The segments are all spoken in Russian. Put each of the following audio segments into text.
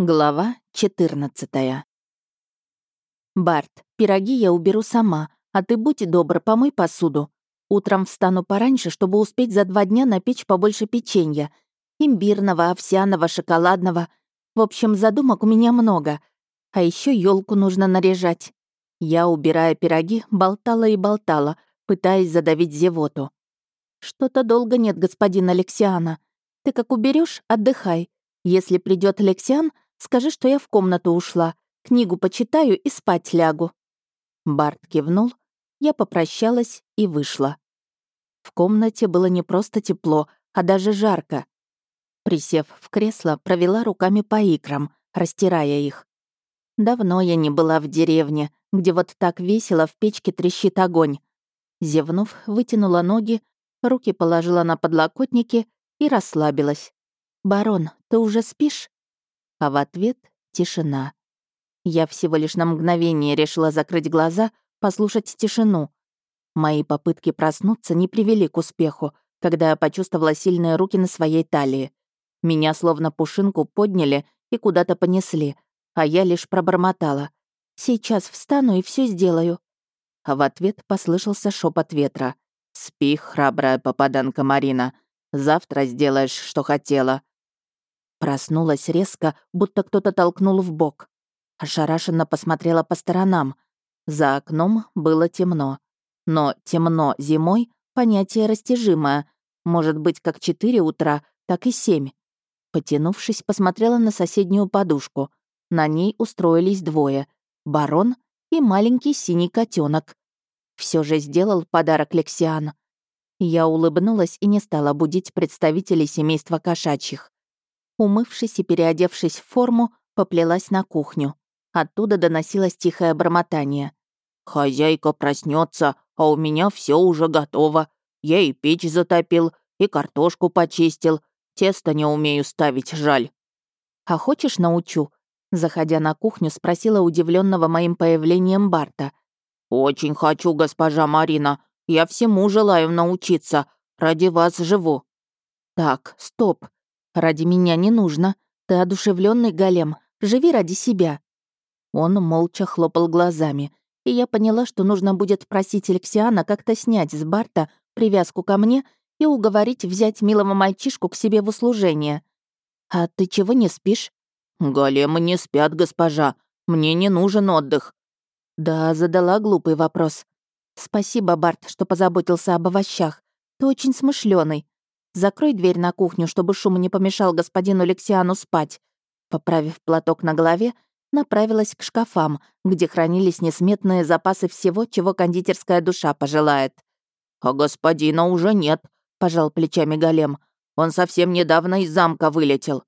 Глава 14 «Барт, пироги я уберу сама, а ты будь добр, помой посуду. Утром встану пораньше, чтобы успеть за два дня напечь побольше печенья. Имбирного, овсяного, шоколадного. В общем, задумок у меня много. А еще елку нужно наряжать». Я, убирая пироги, болтала и болтала, пытаясь задавить зевоту. «Что-то долго нет, господин Алексиана. Ты как уберешь, отдыхай. Если придет Алексиан, — Скажи, что я в комнату ушла, книгу почитаю и спать лягу». Барт кивнул, я попрощалась и вышла. В комнате было не просто тепло, а даже жарко. Присев в кресло, провела руками по икрам, растирая их. Давно я не была в деревне, где вот так весело в печке трещит огонь. Зевнув, вытянула ноги, руки положила на подлокотники и расслабилась. «Барон, ты уже спишь?» а в ответ — тишина. Я всего лишь на мгновение решила закрыть глаза, послушать тишину. Мои попытки проснуться не привели к успеху, когда я почувствовала сильные руки на своей талии. Меня словно пушинку подняли и куда-то понесли, а я лишь пробормотала. «Сейчас встану и все сделаю». А в ответ послышался шепот ветра. «Спи, храбрая попаданка Марина. Завтра сделаешь, что хотела. Проснулась резко, будто кто-то толкнул в бок. Ошарашенно посмотрела по сторонам. За окном было темно. Но темно зимой — понятие растяжимое. Может быть, как четыре утра, так и семь. Потянувшись, посмотрела на соседнюю подушку. На ней устроились двое — барон и маленький синий котенок. Все же сделал подарок Лексиан. Я улыбнулась и не стала будить представителей семейства кошачьих умывшись и переодевшись в форму, поплелась на кухню. Оттуда доносилось тихое бормотание. «Хозяйка проснется, а у меня все уже готово. Я и печь затопил, и картошку почистил. Тесто не умею ставить, жаль». «А хочешь научу?» Заходя на кухню, спросила удивленного моим появлением Барта. «Очень хочу, госпожа Марина. Я всему желаю научиться. Ради вас живу». «Так, стоп. Ради меня не нужно. Ты одушевленный голем. Живи ради себя». Он молча хлопал глазами, и я поняла, что нужно будет просить Алексиана как-то снять с Барта привязку ко мне и уговорить взять милого мальчишку к себе в услужение. «А ты чего не спишь?» «Големы не спят, госпожа. Мне не нужен отдых». «Да, задала глупый вопрос. Спасибо, Барт, что позаботился об овощах. Ты очень смышленый. Закрой дверь на кухню, чтобы шум не помешал господину Лексиану спать». Поправив платок на голове, направилась к шкафам, где хранились несметные запасы всего, чего кондитерская душа пожелает. «А господина уже нет», — пожал плечами голем. «Он совсем недавно из замка вылетел».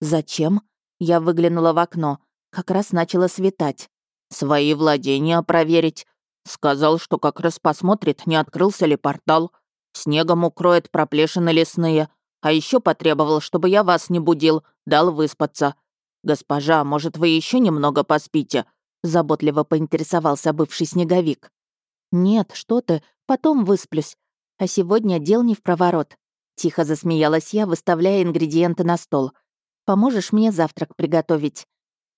«Зачем?» — я выглянула в окно. Как раз начало светать. «Свои владения проверить», Сказал, что как раз посмотрит, не открылся ли портал снегом укроет проплешины лесные, а еще потребовал, чтобы я вас не будил, дал выспаться. Госпожа, может, вы еще немного поспите?» заботливо поинтересовался бывший снеговик. «Нет, что ты, потом высплюсь. А сегодня дел не в проворот». Тихо засмеялась я, выставляя ингредиенты на стол. «Поможешь мне завтрак приготовить?»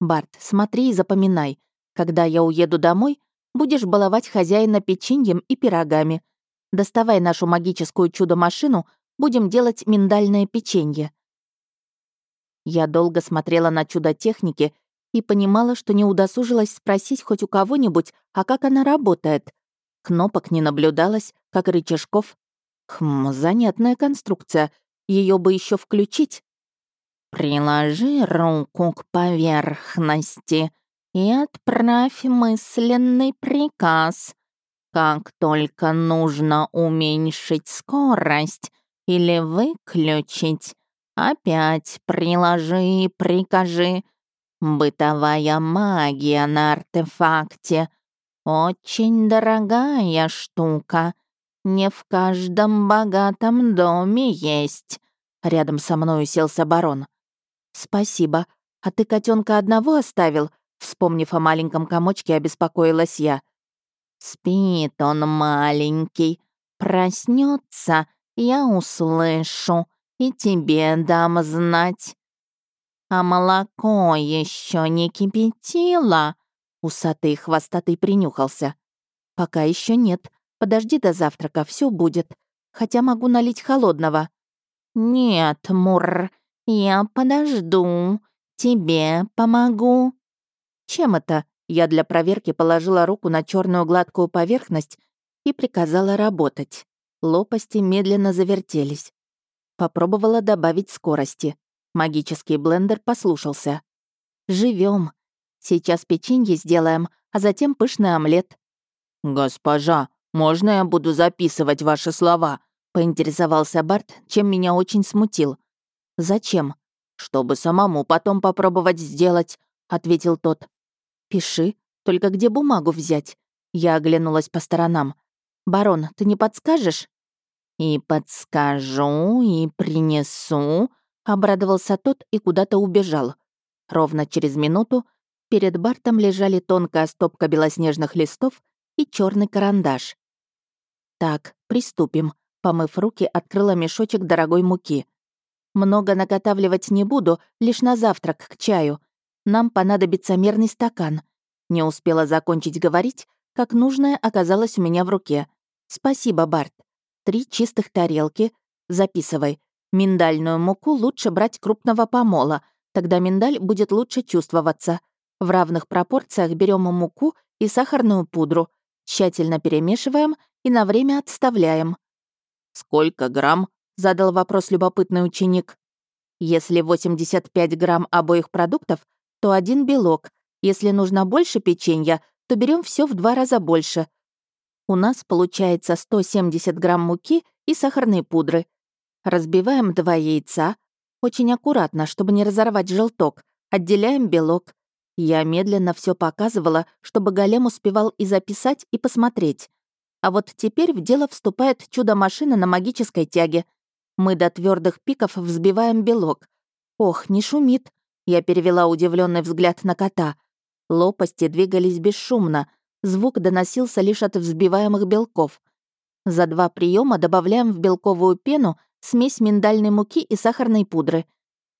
«Барт, смотри и запоминай. Когда я уеду домой, будешь баловать хозяина печеньем и пирогами. Доставай нашу магическую чудо-машину, будем делать миндальное печенье». Я долго смотрела на чудо техники и понимала, что не удосужилась спросить хоть у кого-нибудь, а как она работает. Кнопок не наблюдалось, как рычажков. Хм, занятная конструкция. Ее бы еще включить. «Приложи руку к поверхности и отправь мысленный приказ», как только нужно уменьшить скорость или выключить, опять приложи, прикажи. Бытовая магия на артефакте очень дорогая штука. Не в каждом богатом доме есть. Рядом со мной уселся барон. Спасибо. А ты котенка одного оставил? Вспомнив о маленьком комочке, обеспокоилась я. Спит он маленький, проснется, я услышу и тебе дам знать. А молоко еще не кипятило. Усатый хвостатый принюхался. Пока еще нет. Подожди до завтрака, все будет. Хотя могу налить холодного. Нет, Мур, я подожду. Тебе помогу. Чем это? Я для проверки положила руку на черную гладкую поверхность и приказала работать. Лопасти медленно завертелись. Попробовала добавить скорости. Магический блендер послушался. Живем. Сейчас печенье сделаем, а затем пышный омлет. «Госпожа, можно я буду записывать ваши слова?» — поинтересовался Барт, чем меня очень смутил. «Зачем?» «Чтобы самому потом попробовать сделать», — ответил тот. «Пиши. Только где бумагу взять?» Я оглянулась по сторонам. «Барон, ты не подскажешь?» «И подскажу, и принесу», — обрадовался тот и куда-то убежал. Ровно через минуту перед Бартом лежали тонкая стопка белоснежных листов и черный карандаш. «Так, приступим», — помыв руки, открыла мешочек дорогой муки. «Много наготавливать не буду, лишь на завтрак к чаю нам понадобится мерный стакан. Не успела закончить говорить, как нужное оказалось у меня в руке. Спасибо, Барт. Три чистых тарелки. Записывай. Миндальную муку лучше брать крупного помола, тогда миндаль будет лучше чувствоваться. В равных пропорциях берем муку и сахарную пудру, тщательно перемешиваем и на время отставляем. «Сколько грамм?» — задал вопрос любопытный ученик. «Если 85 грамм обоих продуктов, то один белок. Если нужно больше печенья, то берем все в два раза больше. У нас получается 170 грамм муки и сахарной пудры. Разбиваем два яйца. Очень аккуратно, чтобы не разорвать желток. Отделяем белок. Я медленно все показывала, чтобы голем успевал и записать, и посмотреть. А вот теперь в дело вступает чудо-машина на магической тяге. Мы до твердых пиков взбиваем белок. Ох, не шумит. Я перевела удивленный взгляд на кота. Лопасти двигались бесшумно, звук доносился лишь от взбиваемых белков. За два приема добавляем в белковую пену смесь миндальной муки и сахарной пудры.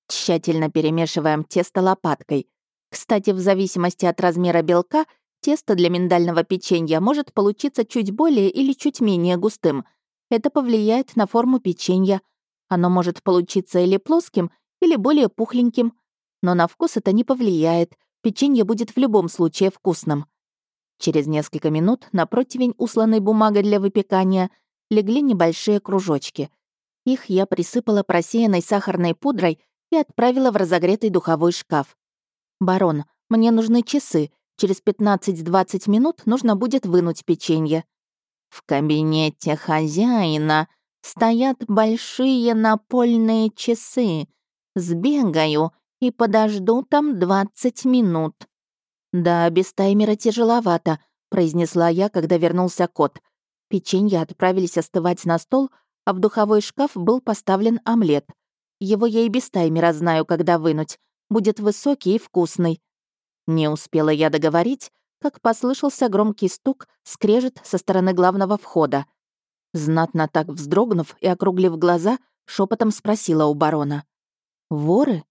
Тщательно перемешиваем тесто лопаткой. Кстати, в зависимости от размера белка, тесто для миндального печенья может получиться чуть более или чуть менее густым. Это повлияет на форму печенья. Оно может получиться или плоским, или более пухленьким — но на вкус это не повлияет, печенье будет в любом случае вкусным. Через несколько минут на противень, усланной бумагой для выпекания, легли небольшие кружочки. Их я присыпала просеянной сахарной пудрой и отправила в разогретый духовой шкаф. «Барон, мне нужны часы. Через 15-20 минут нужно будет вынуть печенье». «В кабинете хозяина стоят большие напольные часы. Сбегаю и подожду там 20 минут». «Да, без таймера тяжеловато», — произнесла я, когда вернулся кот. Печенье отправились остывать на стол, а в духовой шкаф был поставлен омлет. Его я и без таймера знаю, когда вынуть. Будет высокий и вкусный. Не успела я договорить, как послышался громкий стук, скрежет со стороны главного входа. Знатно так вздрогнув и округлив глаза, шепотом спросила у барона. «Воры?»